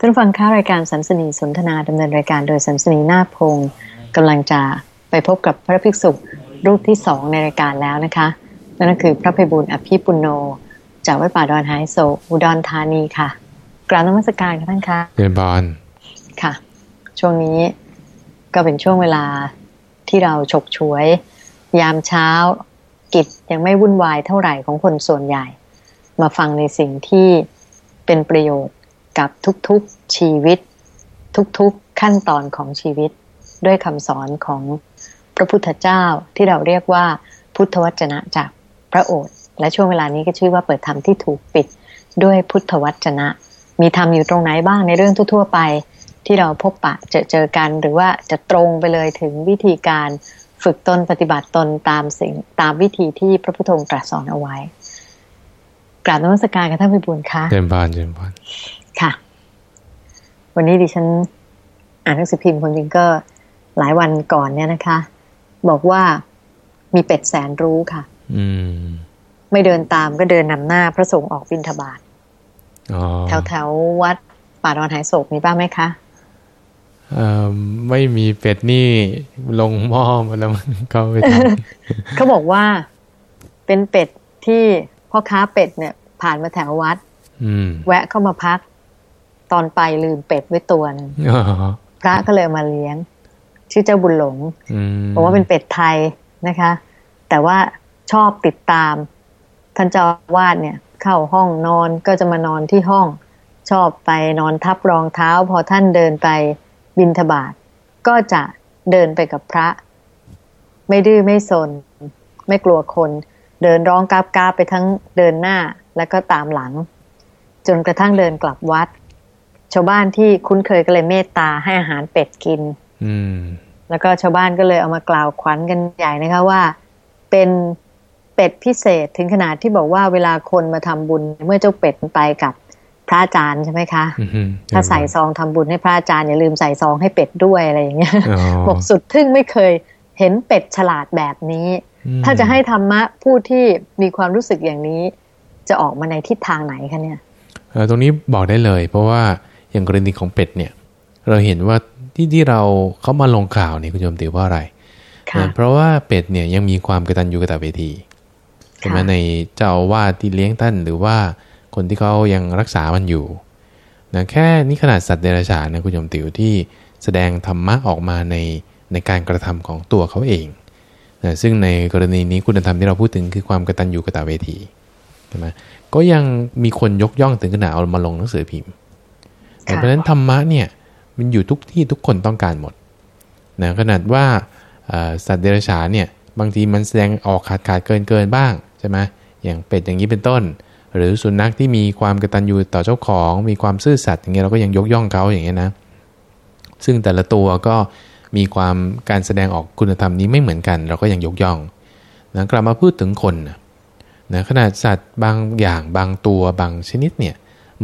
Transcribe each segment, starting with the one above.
ท่านฟังค้ารายการสัมสนีสนทนาดำเนินรายการโดยสัมสนีนาพงศ์กำลังจะไปพบกับพระภิกษุรูปที่สองในรายการแล้วนะคะ นั่นก็คือพระภัยบุญอภิปุโน จากวัดป่าดอนไฮโซอุดรธานีค่ะ กราบนมัสการค่ะท่านคะเรียนบอลค่ะ ช่วงนี้ก็เป็นช่วงเวลาที่เราฉกฉวย ยามเช้า กิจยังไม่วุ่นวายเท่าไหร่ของคนส่วนใหญ่ มาฟังในสิ่งที่เป็นประโยชน์ กับทุกๆชีวิต ทุกๆขั้นตอนของชีวิต ด้วยคำสอนของพระพุทธเจ้าที่เราเรียกว่าพุทธวจนะจากพระโอษฐ์และช่วงเวลานี้ก็ชื่อว่าเปิดธรรมที่ถูกปิดด้วยพุทธวจนะ มีธรรมอยู่ตรงไหนบ้างในเรื่องทั่ว ๆ ไปที่เราพบปะเจอเจอกัน หรือว่าจะตรงไปเลยถึงวิธีการฝึกตนปฏิบัติตนตามสิ่งตามวิธีที่พระพุทธองค์ตรัสสอนเอาไว้กราบนมัสการกับท่านพิบูลค่ะเจริญบานเจริญบาน ค่ะ วันนี้ดิฉันอ่านหนังสือพิมพ์คนจริงก็หลายวันก่อนเนี่ยนะคะ บอกว่ามีเป็ดแสนรู้ค่ะ อืม ไม่เดินตามก็เดินนำหน้าพระสงฆ์ออกบิณฑบาตแถวแถววัดป่าดอนหายโศกมีบ้างไหมคะไม่มีเป็ดนี่ลงหม้อมาแล้วมันเขาไปเขาบอกว่าเป็นเป็ดที่พ่อค้าเป็ดเนี่ย ผ่านมาแถววัดแวะเข้ามาพัก ตอนไปลืมเป็ดไว้ตัวนึงพระก็เลยมาเลี้ยง ชื่อเจ้าบุญหลงบอกว่าเป็นเป็ดไทยนะคะ แต่ว่าชอบติดตาม ท่านเจ้าวาดเนี่ย เข้าห้องนอนก็จะมานอนที่ห้อง ชอบไปนอนทับรองเท้า พอท่านเดินไปบินทบาทก็จะเดินไปกับพระ ไม่ดื้อไม่สน ไม่กลัวคน เดินร้องกาบกาไปทั้งเดินหน้าแล้วก็ตามหลัง จนกระทั่งเดินกลับวัด ชาวบ้านที่คุ้นเคยก็เลยเมตตาให้อาหารเป็ดกิน อืม แล้วก็ชาวบ้านก็เลยเอามากล่าวขวัญกันใหญ่นะคะว่า เป็นเป็ดพิเศษถึงขนาดที่บอกว่าเวลาคนมาทำบุญ เมื่อเจ้าเป็ดไปกับพระอาจารย์ใช่ไหมคะถ้าใส่ซองทำบุญให้พระอาจารย์อย่าลืมใส่ซองให้เป็ดด้วยอะไรอย่างเงี้ยบอกสุดทึ่งไม่เคยเห็นเป็ดฉลาดแบบนี้ ถ้าจะให้ธรรมะผู้ที่มีความรู้สึกอย่างนี้ จะออกมาในทิศทางไหนคะเนี่ยตรงนี้บอกได้เลย เพราะว่า อย่างกรณีของเป็ดเนี่ย เราเห็นว่าที่ที่เราเขามาลงข่าวเนี่ยคุณโยมติว่าอะไรเพราะว่าเป็ดเนี่ยยังมีความกตัญญูกตเวทีใช่ไหมในเจ้าวาดที่เลี้ยงท่านหรือว่าคนที่เขายังรักษามันอยู่นะแค่นี้ขนาดสัตว์เดรัจฉานนะคุณโยมติวที่แสดงธรรมะออกมาในในการกระทำของตัวเขาเองนะซึ่งในกรณีนี้คุณธรรมที่เราพูดถึงคือความกตัญญูกตเวทีใช่ไหมก็ยังมีคนยกย่องถึงขนาดเอามาลงหนังสือพิมพ์ เพราะฉะนั้นธรรมะเนี่ยมันอยู่ทุกที่ทุกคนต้องการหมดนะขนาดว่าสัตว์เดรัจฉานเนี่ยบางทีมันแสดงออกขาดขาดเกินเกินบ้างใช่ไหมอย่างเป็ดอย่างนี้เป็นต้น หรือสุนัขที่มีความกตัญญูต่อเจ้าของมีความซื่อสัตย์อย่างเงี้ยเราก็ยังยกย่องเขาอย่างเงี้ยนะซึ่งแต่ละตัวก็มีความการแสดงออกคุณธรรมนี้ไม่เหมือนกัน เราก็ยังยกย่องนะกลับมาพูดถึงคนนะขนาดสัตว์บางอย่างบางตัวบางชนิดเนี่ย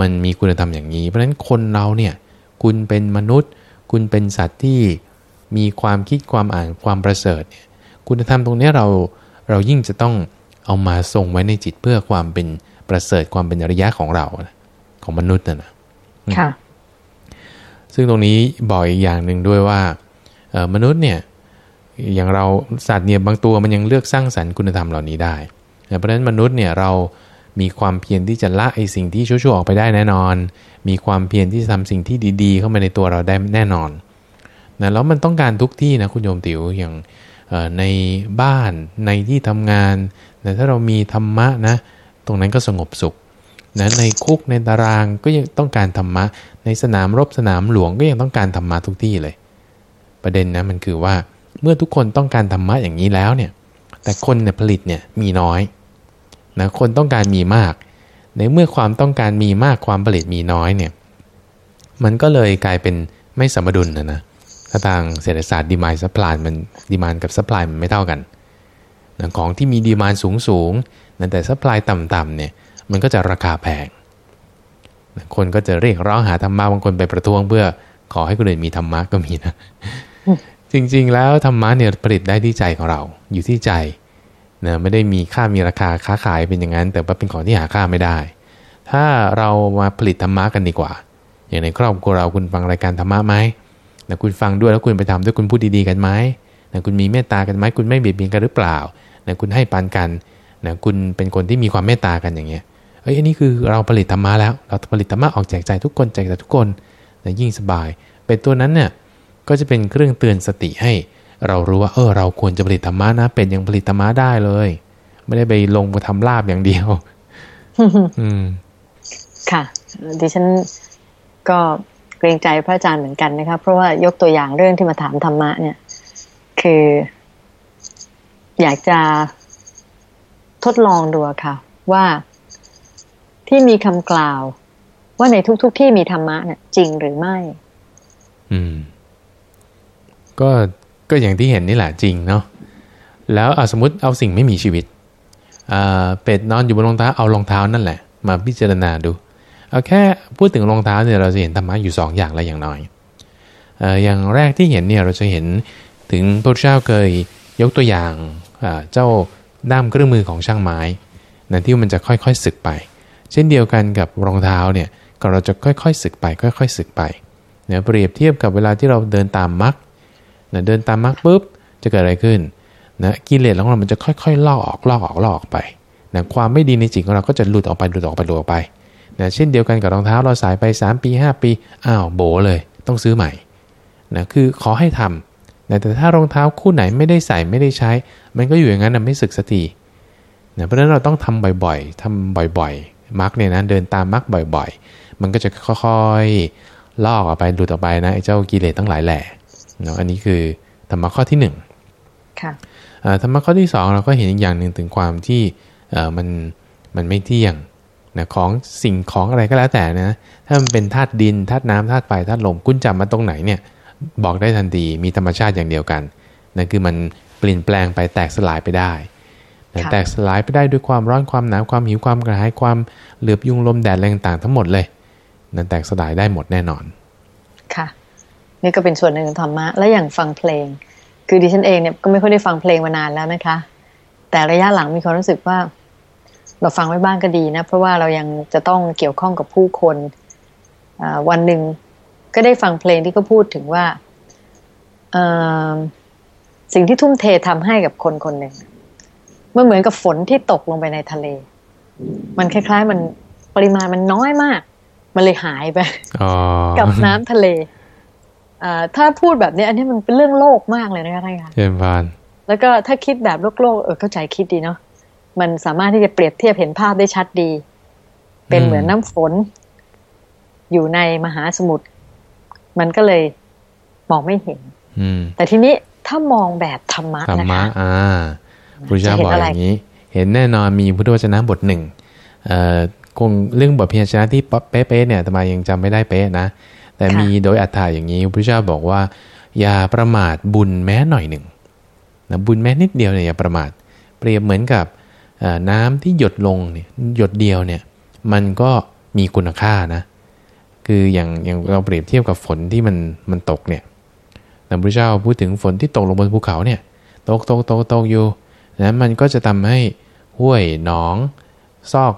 มันมีคุณธรรมอย่างนี้ เพราะฉะนั้นคนเราเนี่ยคุณเป็นมนุษย์ คุณเป็นสัตว์ที่มีความคิดความอ่านความประเสริฐเนี่ยคุณธรรมตรงนี้เราเรายิ่งจะต้องเอามาทรงไว้ในจิตเพื่อความเป็นประเสริฐความเป็นอริยะของเราของมนุษย์นะนะค่ะซึ่งตรงนี้บอกอีกอย่างหนึ่งด้วยว่า มนุษย์เนี่ยอย่างเราสัตว์เนี่ยบางตัวมันยังเลือกสร้างสรรค์คุณธรรมเหล่านี้ได้ เพราะฉะนั้นมนุษย์เนี่ยเรา มีความเพียรที่จะละไอ้สิ่งที่ชั่วๆออกไปได้แน่นอน มีความเพียรที่จะทำสิ่งที่ดีๆ เข้ามาในตัวเราได้แน่นอนนะแล้วมันต้องการทุกที่นะคุณโยมติ๋วอย่างในบ้านในที่ทำงานนะถ้าเรามีธรรมะนะ ตรงนั้นก็สงบสุขนะในคุกในตารางก็ยังต้องการธรรมะ ในสนามรบสนามหลวงก็ยังต้องการธรรมะทุกที่เลย ประเด็นนะมันคือว่าเมื่อทุกคนต้องการธรรมะอย่างนี้แล้วเนี่ย แต่คนเนี่ยผลิตเนี่ยมีน้อย นะคนต้องการมีมาก ในเมื่อความต้องการมีมากความผลิตมีน้อยเนี่ยมันก็เลยกลายเป็นไม่สมดุลนะนะถ้าทางเศรษฐศาสตร์ demand supply มัน demand กับ supply มันไม่เท่ากันนะของที่มี demand สูงสูงนะแต่ supply ต่ำๆเนี่ยมันก็จะราคาแพงนะคนก็จะเรียกร้องหาธรรมะบางคนไปประท้วงเพื่อขอให้คนอื่นมีธรรมะก็มีนะจริงๆแล้วธรรมะเนี่ยผลิตได้ที่ใจของเรา อยู่ที่ใจ นะไม่ได้มีค่ามีราคาค้าขายเป็นอย่างนั้น แต่ว่าเป็นของที่หาค่าไม่ได้ ถ้าเรามาผลิตธรรมะกันดีกว่า อย่างในครอบครัวเราคุณฟังรายการธรรมะไหมนะคุณฟังด้วยแล้วคุณไปทำด้วยคุณพูดดีๆกันไหมนะคุณมีเมตตากันไหมคุณไม่เบียดเบียนกันหรือเปล่านะคุณให้ปันกันนะคุณเป็นคนที่มีความเมตตากันอย่างเงี้ยเอ้ยอันนี้คือเราผลิตธรรมะแล้ว เราผลิตธรรมะออกแจกใจทุกคนแจกใจทุกคนนะยิ่งสบาย เป็นตัวนั้นเนี่ยก็จะเป็นเครื่องเตือนสติให้ เรารู้ว่าเออเราควรจะผลิตธรรมะนะ เป็นยังผลิตธรรมะได้เลย ไม่ได้ไปลงไปทำลาบอย่างเดียว อืม ค่ะดิฉันก็เกรงใจพระอาจารย์เหมือนกันนะครับเพราะว่ายกตัวอย่างเรื่องที่มาถามธรรมะเนี่ย คือ อยากจะทดลองดูค่ะ ว่าที่มีคำกล่าว ว่าในทุกๆทที่มีธรรมะเนี่ยจริงหรือไม่ อืม ก็ ก็อย่างที่เห็นนี่แหละจริงเนาะแล้วเอาสมมติเอาสิ่งไม่มีชีวิตเป็ดนอนอยู่บนรองเท้าเอารองเท้านั่นแหละ มาพิจารณาดูเอาแค่พูดถึงรองเท้าเนี่ยเราจะเห็นธรรมะอยู่ 2ออย่างละอย่างน้อยออย่างแรกที่เห็นเนี่ยเราจะเห็นถึงพระเจ้าเคยยกตัวอย่างเจ้าด้ามเครื่องมือของช่างไม้นะที่มันจะค่อยๆสึกไป เช่นเดียวกันกับรองเท้าเนี่ยก็เราจะค่อยๆสึกไป ค่อยๆสึกไปเนี่ยเปรียบเทียบกับเวลาที่เราเดินตามมรรค นะเดินตามมรรคปุ๊บจะเกิดอะไรขึ้นนะกิเลสของเรา มันจะค่อยๆลอกออกลอกออกลอกออกไปนะความไม่ดีในจิตของเราก็จะหลุดออกไปหลุดออกไปหลุดออกไปนะเช่นเดียวกันกับรองเท้าเราสายไป 3 ปี 5 ปีอ้าวโบเลย ต้องซื้อใหม่นะคือขอให้ทำนะแต่ถ้ารองเท้าคู่ไหนไม่ได้ใส่ไม่ได้ใช้ มันก็อยู่อย่างนั้นนะไม่สึกสักทีนะเพราะฉะนั้นเราต้องทำบ่อยๆทำบ่อยๆมักเนี่ยนะเดินตามมักบ่อย ๆ มันก็จะค่อยๆลอกออกไปหลุดออกไปนะไอ้เจ้ากิเลสตั้งหลายแหล่ เนาะอันนี้คือธรรมะข้อที่1นึ่งค่ะธรรมะข้อที่ 2 เราก็เห็นอีกอย่างหนึ่งถึงความที่มันมันไม่เที่ยงนะของสิ่งของอะไรก็แล้วแต่นะ ถ้ามันเป็นธาตุดินธาตุน้ำธาตุไฟธาตุลมคุณจับมาตรงไหนเนี่ยบอกได้ทันทีมีธรรมชาติอย่างเดียวกันนั่นคือมันเปลี่ยนแปลงไปแตกสลายไปได้นะแตกสลายไปได้ด้วยความร้อนความหนาวความหิวความกระหายความเหลือบยุงลมแดดแรงต่างทั้งหมดเลยนั่นแตกสลายได้หมดแน่นอนค่ะ นี่ก็เป็นส่วนหนึ่งของธรรมะ และอย่างฟังเพลง คือดิฉันเองเนี่ยก็ไม่ค่อยได้ฟังเพลงมานานแล้วนะคะ แต่ระยะหลังมีความรู้สึกว่า เราฟังไว้บ้างก็ดีนะ เพราะว่าเรายังจะต้องเกี่ยวข้องกับผู้คนวันหนึ่งก็ได้ฟังเพลงที่เขาพูดถึงว่าสิ่งที่ทุ่มเททำให้กับคนคนหนึ่งเมื่อเหมือนกับฝนที่ตกลงไปในทะเล มันคล้าย ๆ มันปริมาณมันน้อยมาก มันเลยหายไปกับน้ำทะเล ถ้าพูดแบบนี้อันนี้มันเป็นเรื่องโลกมากเลยนะคะท่านคะเช่นพาน แล้วก็ถ้าคิดแบบโลกโลกเออเข้าใจคิดดีเนาะมันสามารถที่จะเปรียบเทียบเห็นภาพได้ชัดดี เป็นเหมือนน้ำฝน อยู่ในมหาสมุทรมันก็เลยมองไม่เห็นแต่ทีนี้ถ้ามองแบบธรรมะธรรมะอ่าพุทธเจ้าบอกอย่างนี้ เห็นแน่นอนมีพุทธวจนะบทหนึ่งเอ่อคงเรื่องบทเพียรชนะที่เป๊ะๆเนี่ยทำไมยังจำไม่ได้เป๊ะนะ แต่มีโดยอัฏฐาอย่างนี้พระเจ้าบอกว่า อย่าประมาทบุญแม้หน่อยหนึ่งนะบุญแม้นิดเดียวเนี่ยอย่าประมาท เปรียบเหมือนกับน้ำที่หยดลงเนี่ยหยดเดียวเนี่ยมันก็มีคุณค่านะ คืออย่างอย่างเราเปรียบเทียบกับฝนที่มันมันตกเนี่ยพระพุทธเจ้าพูดถึงฝนที่ตกลงบนภูเขาเนี่ยตกตกตกตกอยู่นะมันก็จะทำให้ห้วยหนอง ซอก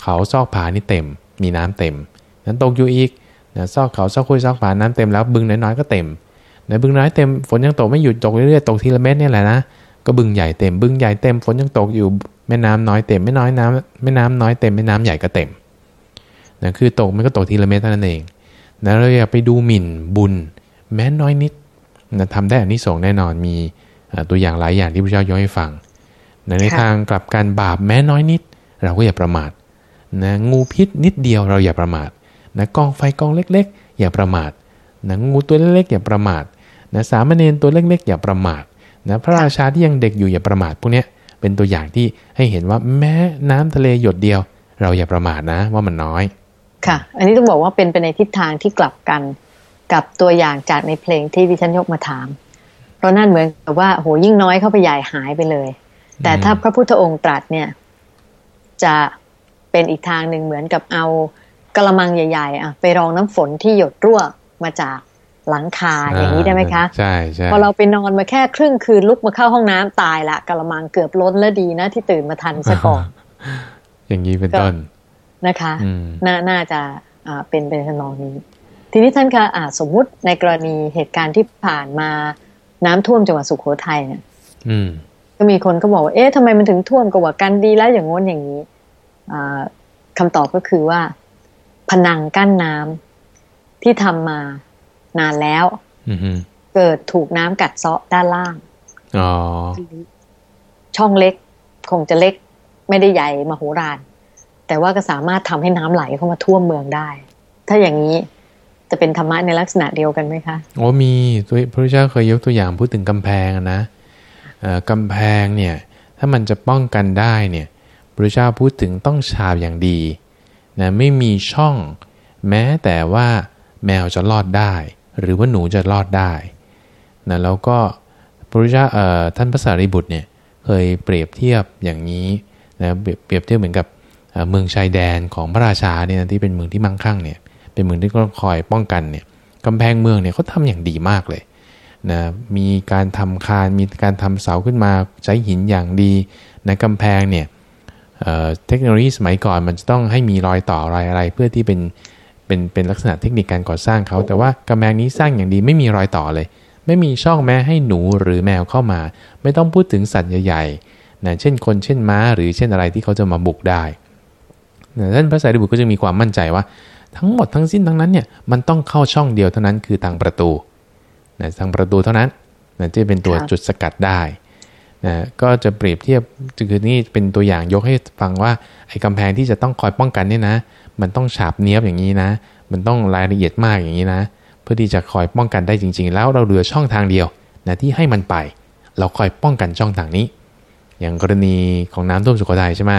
เขาซอกผานี่เต็ม มีน้ำเต็ม นั้นตกอยู่อีก นะซอกเขาซอกห้วยซอกผาน้ำเต็มแล้วบึงน้อยๆก็เต็มนะบึงน้อยเต็มฝนยังตกไม่หยุดตกเรื่อยๆตกทีละเม็ดนี่แหละนะก็บึงใหญ่เต็มบึงใหญ่เต็มฝนยังตกอยู่แม่น้ำน้อยเต็มไม่น้อยน้ำแม่น้ำน้อยเต็มแม่น้ำใหญ่ก็เต็มนะคือตกมันก็ตกทีละเม็ดเท่านั้นเองนะเราอยากไปดูหมิ่นบุญ แม้น้อยนิดนะทำได้อันนี้ส่งแน่นอนมีตัวอย่างหลายอย่างที่พระเจ้ายกให้ฟังนะในทางกลับการบาปแม้น้อยนิด เราก็อย่าประมาทนะงูพิษนิดเดียวเราอย่าประมาท นะกองไฟกองเล็ก ๆ อย่าประมาทนะงูตัวเล็กๆอย่าประมาทนะสามเณรตัวเล็กๆ อย่าประมาทนะพระราชาที่ยังเด็กอยู่อย่าประมาทพวกนี้เป็นตัวอย่างที่ให้เห็นว่าแม้น้ำทะเลหยดเดียว เราอย่าประมาทนะว่ามันน้อย ค่ะ อันนี้ต้องบอกว่าเป็นไปในทิศทางที่กลับกันกับตัวอย่างจากในเพลงที่ดิฉันยกมาถาม เพราะนั่นเหมือนกับว่าโหยิ่งน้อยเข้าไปใหญ่หายไปเลย แต่ถ้าพระพุทธองค์ตรัสเนี่ย จะเป็นอีกทางหนึ่งเหมือนกับเอา กระมังใหญ่ๆอะไปรองน้ำฝนที่หยดรั่วมาจากหลังคาอย่างนี้ได้ไหมคะใช่ใช่พอเราไปนอนมาแค่ครึ่งคืนลุกมาเข้าห้องน้ำตายละกระมังเกือบล้นแล้วดีนะที่ตื่นมาทันซะก่อนอย่างนี้เป็นต้นนะคะน่าน่าจะเป็นเป็นทนองนี้ ทีนี้ท่านคะอาสมมุติในกรณีเหตุการณ์ที่ผ่านมาน้ำท่วมจังหวัดสุโขทัยเนี่ยก็มีคนก็บอกว่าเอ๊ะทำไมมันถึงท่วมกว่ากันดีแล้วอย่างง้นอย่างนี้คำตอบก็คือว่า ผนังกั้นน้ำที่ทำมานานแล้วเกิดถูกน้ำกัดเซาะด้านล่างช่องเล็กคงจะเล็กไม่ได้ใหญ่มโหฬารแต่ว่าก็สามารถทำให้น้ำไหลเข้ามาท่วมเมืองได้ ถ้าอย่างนี้จะเป็นธรรมะในลักษณะเดียวกันไหมคะโอ้มีตัวพระพุทธเจ้าเคยยกตัวอย่างพูดถึงกำแพงนะกำแพงเนี่ย ถ้ามันจะป้องกันได้เนี่ยพระพุทธเจ้าพูดถึงต้องฉาบอย่างดี นะไม่มีช่อง แม้แต่ว่าแมวจะรอดได้ หรือว่าหนูจะรอดได้นะแล้วก็พระพุทธเจ้าท่านพระสารีบุตรเนี่ยเคยเปรียบเทียบอย่างนี้นะเปรียบเทียบเหมือนกับเมืองชายแดนของพระราชาเนี่ยที่เป็นเมืองที่มั่งคั่งเนี่ยเป็นเมืองที่ก็คอยป้องกันเนี่ยกำแพงเมืองเนี่ยเขาทำอย่างดีมากเลยนะมีการทำคานมีการทำเสาขึ้นมาใช้หินอย่างดีนะกำแพงเนี่ย เทคโนโลยีสมัยก่อนมันจะต้องให้มีรอยต่ออะไรอะไร เพื่อที่เป็นเป็นเป็นลักษณะเทคนิคการก่อสร้างเขา แต่ว่ากำแพงนี้สร้างอย่างดีไม่มีรอยต่อเลย ไม่มีช่องแม้ให้หนูหรือแมวเข้ามา ไม่ต้องพูดถึงสัตว์ใหญ่ๆนะเช่นคนเช่นม้า หรือเช่นอะไรที่เขาจะมาบุกได้ท่านพระสารีบุตรก็จะมีความมั่นใจว่า ทั้งหมดทั้งสิ้นทั้งนั้นเนี่ยมันต้องเข้าช่องเดียวเท่านั้นคือทางประตูนะทางประตูเท่านั้นนะจะเป็นตัวจุดสกัดได้ นะก็จะเปรียบเทียบคือนี่เป็นตัวอย่างยกให้ฟังว่าไอ้กำแพงที่จะต้องคอยป้องกันเนี่ยนะ มันต้องฉาบเนี้ยบอย่างนี้นะ มันต้องรายละเอียดมากอย่างนี้นะ เพื่อที่จะคอยป้องกันได้จริง ๆ แล้วเราเหลือช่องทางเดียวนะที่ให้มันไป เราคอยป้องกันช่องทางนี้ อย่างกรณีของน้ำท่วมสุโขทัยใช่ไหม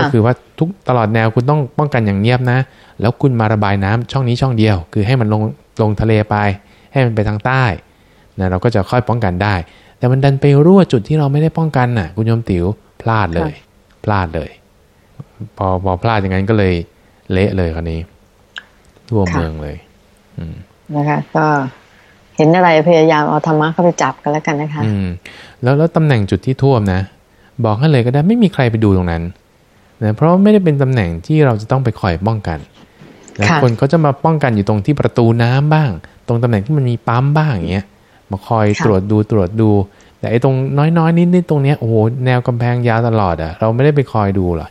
ก็คือว่าทุกตลอดแนวคุณต้องป้องกันอย่างเงียบนะ แล้วคุณมาระบายน้ำช่องนี้ช่องเดียว คือให้มันลงลงทะเลไป ให้มันไปทางใต้นะเราก็จะค่อยป้องกันได้ แต่มันดันไปรั่วจุดที่เราไม่ได้ป้องกันน่ะ คุณโยมติ๋วพลาดเลย พลาดเลย พอพอพลาดอย่างนั้นก็เลย เละเลยคราวนี้ทั่วเมืองเลยอืมนะคะ ก็เห็นอะไรพยายามเอาธรรมะเข้าไปจับกันแล้วกันนะคะ อืม แล้วแล้วตำแหน่งจุดที่ท่วมนะ บอกให้เลยก็ได้ไม่มีใครไปดูตรงนั้นนะเพราะไม่ได้เป็นตำแหน่งที่เราจะต้องไปคอยป้องกันนะคนเขาจะมาป้องกันอยู่ตรงที่ประตูน้ำบ้าง ตรงตำแหน่งที่มันมีปั๊มบ้างอย่างเงี้ย มาคอยตรวจดูตรวจดู แต่ไอ้ตรงน้อยๆนิดๆตรงเนี้ยโอ้โหแนวกำแพงยาวตลอดอะ่ะ เราไม่ได้ไปคอยดูหรอก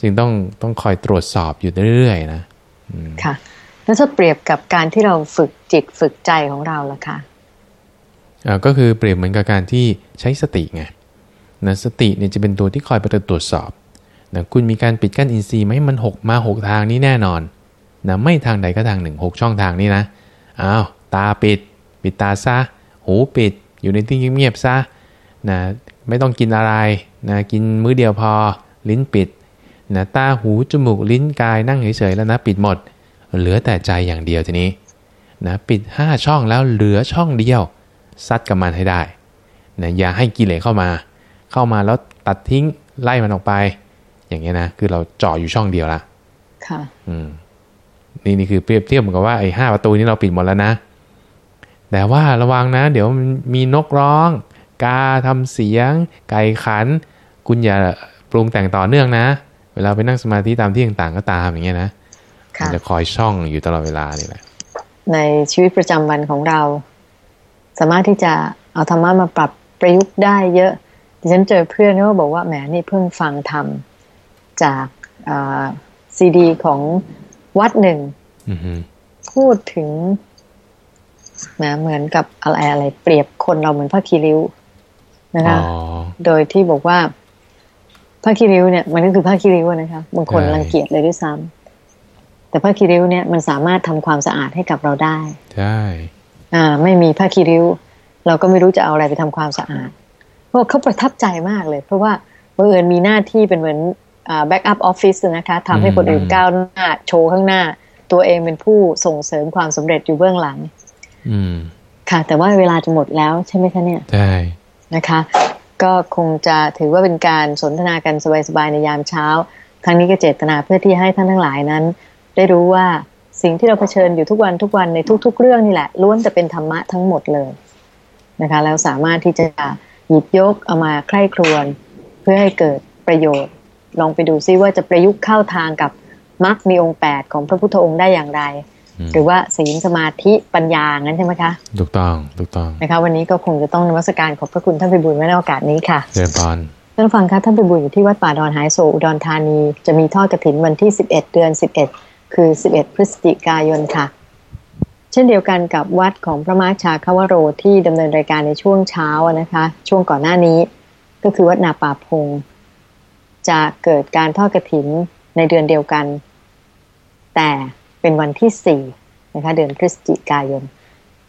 จึงต้องต้องคอยตรวจสอบอยู่เรื่อยๆนะค่ะ แล้วถ้าเปรียบกับการที่เราฝึกจิตฝึกใจของเราล่ะคะอ่าก็คือเปรียบเหมือนกับการที่ใช้สติไงนะสติเนี่ยจะเป็นตัวที่คอยไปตรวจสอบนะคุณมีการปิดกั้นอินทรีย์ไหมมันหกมาหกทางนี้แน่นอนนะไม่ทางใดก็ทางหนึ่งหกช่องทางนี้นะอ้าวตาปิด ปิดตาซะ หูปิดอยู่ในที่เงียบๆซะนะไม่ต้องกินอะไรนะกินมื้อเดียวพอลิ้นปิดนะตาหูจมูกลิ้นกายนั่งเฉยๆแล้วนะปิดหมด เหลือแต่ใจอย่างเดียวทีนี้นะปิด 5 ช่องแล้วเหลือช่องเดียวซัดกับมันให้ได้นะอย่าให้กิเลสเข้ามา เข้ามาแล้วตัดทิ้งไล่มันออกไป อย่างเงี้ยนะคือเราเจาะอยู่ช่องเดียวละค่ะ อืมนี่นี่คือเปรียบเทียบเหมือนกับว่าไอ้ห้าประตูนี้เราปิดหมดแล้วนะ แต่ว่าระวังนะ เดี๋ยวมีนกร้อง กาทำเสียง ไก่ขัน คุณอย่าปรุงแต่งต่อเนื่องนะ เวลาไปนั่งสมาธิตามที่ต่างๆก็ตามอย่างเงี้ยนะมันจะคอยช่องอยู่ตลอดเวลานี่แหละในชีวิตประจำวันของเรา สามารถที่จะเอาธรรมะมาปรับประยุกต์ได้เยอะดิฉันเจอเพื่อนเขาบอกว่าแหมนี่เพิ่งฟังทำจากซีดีของวัดหนึ่งพูดถึง นะเหมือนกับอะไรอะไรเปรียบคนเราเหมือนผ้าขี้ริ้วนะคะโดยที่บอกว่าผ้าขี้ริ้วเนี่ยมันก็คือผ้าขี้ริ้วนะคะบางคนรังเกียจเลยด้วยซ้ำแต่ผ้าขี้ริ้วเนี่ยมันสามารถทำความสะอาดให้กับเราได้ใช่อ่า ไม่มีผ้าขี้ริ้ว เราก็ไม่รู้จะเอาอะไรไปทำความสะอาดเพราะเขาประทับใจมากเลย เพราะว่าเมื่อเอิญมีหน้าที่เป็นเหมือน backup office นะคะทำให้คนอื่นก้าวหน้า โชว์ข้างหน้า ตัวเองเป็นผู้ส่งเสริมความสำเร็จอยู่เบื้องหลัง ค่ะ แต่ว่าเวลาจะหมดแล้วใช่ไหมคะเนี่ยใช่นะคะ ก็คงจะถือว่าเป็นการสนทนากันสบายๆในยามเช้าครั้งนี้ก็เจตนาเพื่อที่ให้ท่านทั้งหลายนั้น ได้รู้ว่าสิ่งที่เราเผชิญอยู่ทุกวันทุกวันในทุก ๆ เรื่องนี่แหละล้วนแต่เป็นธรรมะทั้งหมดเลยนะคะ แล้วสามารถที่จะหยิบยกเอามาใคร่ครวญเพื่อให้เกิดประโยชน์ ลองไปดูซิว่าจะประยุกต์เข้าทางกับมรรคมีองค์แปดของพระพุทธองค์ได้อย่างไร หรือว่าศีลสมาธิปัญญางั้นใช่ไหมคะ ถูกต้องถูกต้องนะคะ วันนี้ก็คงจะต้องนวัสการขอบพระคุณท่านพิบูลไว้ในโอกาสนี้ค่ะเจริญพรท่านฟังคะท่านพิบูลอยู่ที่วัดป่าดอนหายโศอุดรธานี จะมีทอดกระถินวันที่สิบเอ็ดเดือนสิบเอ็ดคือสิบเอ็ดพฤศจิกายนค่ะ เช่นเดียวกันกับวัดของพระมาชาคาวโรที่ดำเนินรายการในช่วงเช้านะคะ ช่วงก่อนหน้านี้ ก็คือวัดนาป่าพงจะเกิดการทอดกระถินในเดือนเดียวกัน แต่ เป็นวันที่สี่นะคะ เดือนพฤศจิกายน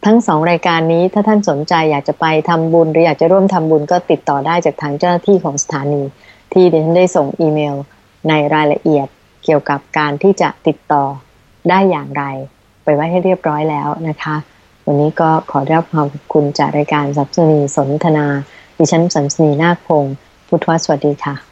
ทั้งสองรายการนี้ถ้าท่านสนใจอยากจะไปทำบุญหรืออยากจะร่วมทำบุญก็ติดต่อได้จากทางเจ้าหน้าที่ของสถานี ที่ดิฉันได้ส่งอีเมล ในรายละเอียดเกี่ยวกับการที่จะติดต่อได้อย่างไร ไปไว้ให้เรียบร้อยแล้วนะคะ วันนี้ก็ขอรับความขอบคุณจากรายการสับสนีสนทนา ดิฉันสัมสนีนาคพงศ์พุทธวสวัสดีค่ะ